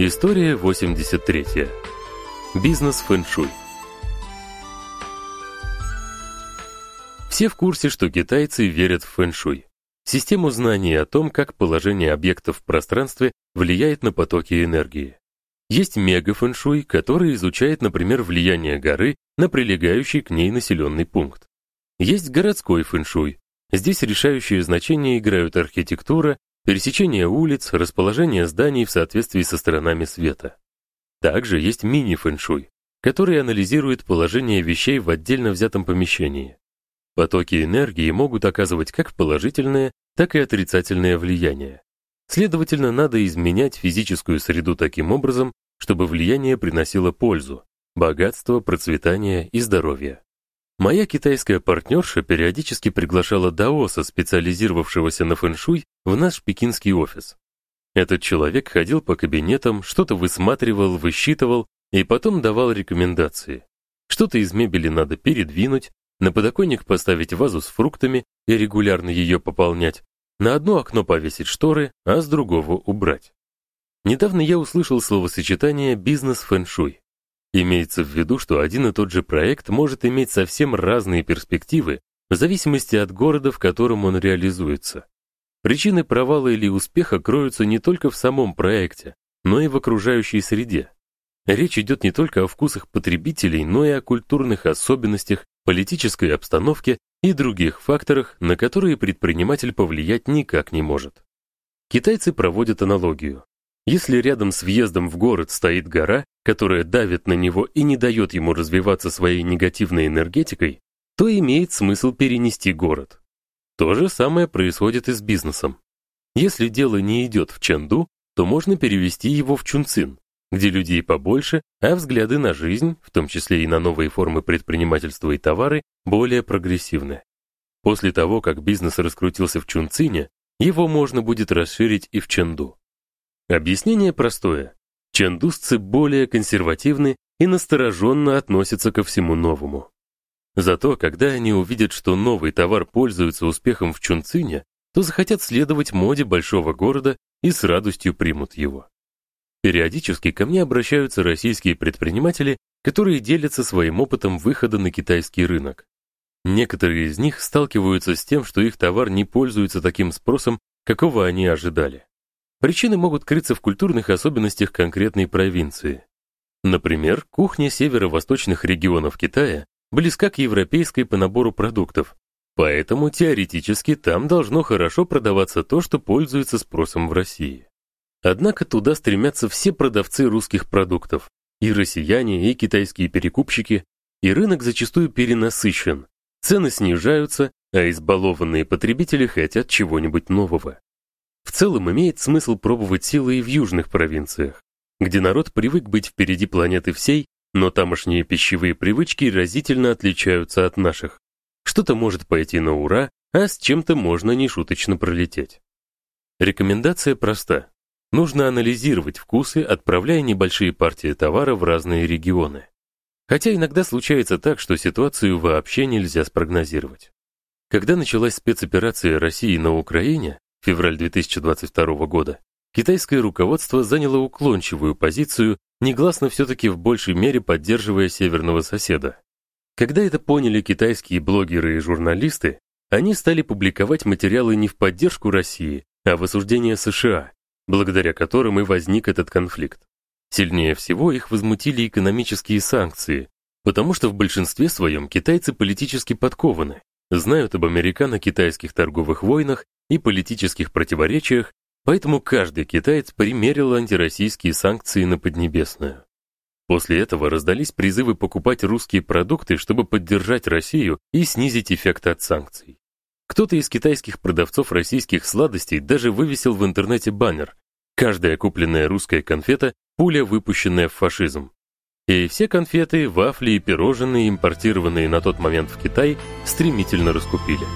История 83. Бизнес фэншуй. Все в курсе, что китайцы верят в фэншуй. Систему знаний о том, как положение объектов в пространстве влияет на потоки энергии. Есть мега-фэншуй, который изучает, например, влияние горы на прилегающий к ней населенный пункт. Есть городской фэншуй. Здесь решающее значение играют архитектура, пересечение улиц, расположение зданий в соответствии со сторонами света. Также есть мини-фэншуй, который анализирует положение вещей в отдельно взятом помещении. Потоки энергии могут оказывать как положительное, так и отрицательное влияние. Следовательно, надо изменять физическую среду таким образом, чтобы влияние приносило пользу, богатство, процветание и здоровье. Моя китайская партнерша периодически приглашала даоса, специализировавшегося на фэншуй, в наш пекинский офис. Этот человек ходил по кабинетам, что-то высматривал, высчитывал и потом давал рекомендации. Что-то из мебели надо передвинуть, на подоконник поставить вазу с фруктами и регулярно ее пополнять, на одно окно повесить шторы, а с другого убрать. Недавно я услышал словосочетание бизнес-фэншуй. Имеется в виду, что один и тот же проект может иметь совсем разные перспективы в зависимости от города, в котором он реализуется. Причины провала или успеха кроются не только в самом проекте, но и в окружающей среде. Речь идет не только о вкусах потребителей, но и о культурных особенностях, политической обстановке и других факторах, на которые предприниматель повлиять никак не может. Китайцы проводят аналогию. Если рядом с въездом в город стоит гора, которая давит на него и не дает ему развиваться своей негативной энергетикой, то имеет смысл перенести город. То же самое происходит и с бизнесом. Если дело не идет в Чэнду, то можно перевести его в Чунцин, где людей побольше, а взгляды на жизнь, в том числе и на новые формы предпринимательства и товары, более прогрессивны. После того, как бизнес раскрутился в Чунцине, его можно будет расширить и в Чэнду. Объяснение простое. Чэндусцы более консервативны и настороженно относятся ко всему новому. Зато, когда они увидят, что новый товар пользуется успехом в Чунцине, то захотят следовать моде большого города и с радостью примут его. Периодически ко мне обращаются российские предприниматели, которые делятся своим опытом выхода на китайский рынок. Некоторые из них сталкиваются с тем, что их товар не пользуется таким спросом, какого они ожидали. Причины могут крыться в культурных особенностях конкретной провинции. Например, кухня северо-восточных регионов Китая близка к европейской по набору продуктов, поэтому теоретически там должно хорошо продаваться то, что пользуется спросом в России. Однако туда стремятся все продавцы русских продуктов, и россияне, и китайские перекупщики, и рынок зачастую перенасыщен. Цены снижаются, а избалованные потребители хотят чего-нибудь нового. В целом имеет смысл пробовать силы и в южных провинциях, где народ привык быть впереди планеты всей, но тамошние пищевые привычки разительно отличаются от наших. Что-то может пойти на ура, а с чем-то можно нешуточно пролететь. Рекомендация проста. Нужно анализировать вкусы, отправляя небольшие партии товара в разные регионы. Хотя иногда случается так, что ситуацию вообще нельзя спрогнозировать. Когда началась спецоперация России на Украине, февраль 2022 года, китайское руководство заняло уклончивую позицию, негласно все таки в большей мере поддерживая северного соседа. Когда это поняли китайские блогеры и журналисты, они стали публиковать материалы не в поддержку России, а в осуждение США, благодаря которым и возник этот конфликт. Сильнее всего их возмутили экономические санкции, потому что в большинстве своем китайцы политически подкованы, знают об американо-китайских торговых войнах и политических противоречиях, поэтому каждый китаец примерил антироссийские санкции на Поднебесную. После этого раздались призывы покупать русские продукты, чтобы поддержать Россию и снизить эффект от санкций. Кто-то из китайских продавцов российских сладостей даже вывесил в интернете баннер: каждая купленная русская конфета пуля, выпущенная в фашизм. И все конфеты, вафли и пирожные, импортированные на тот момент в Китай, стремительно раскупили.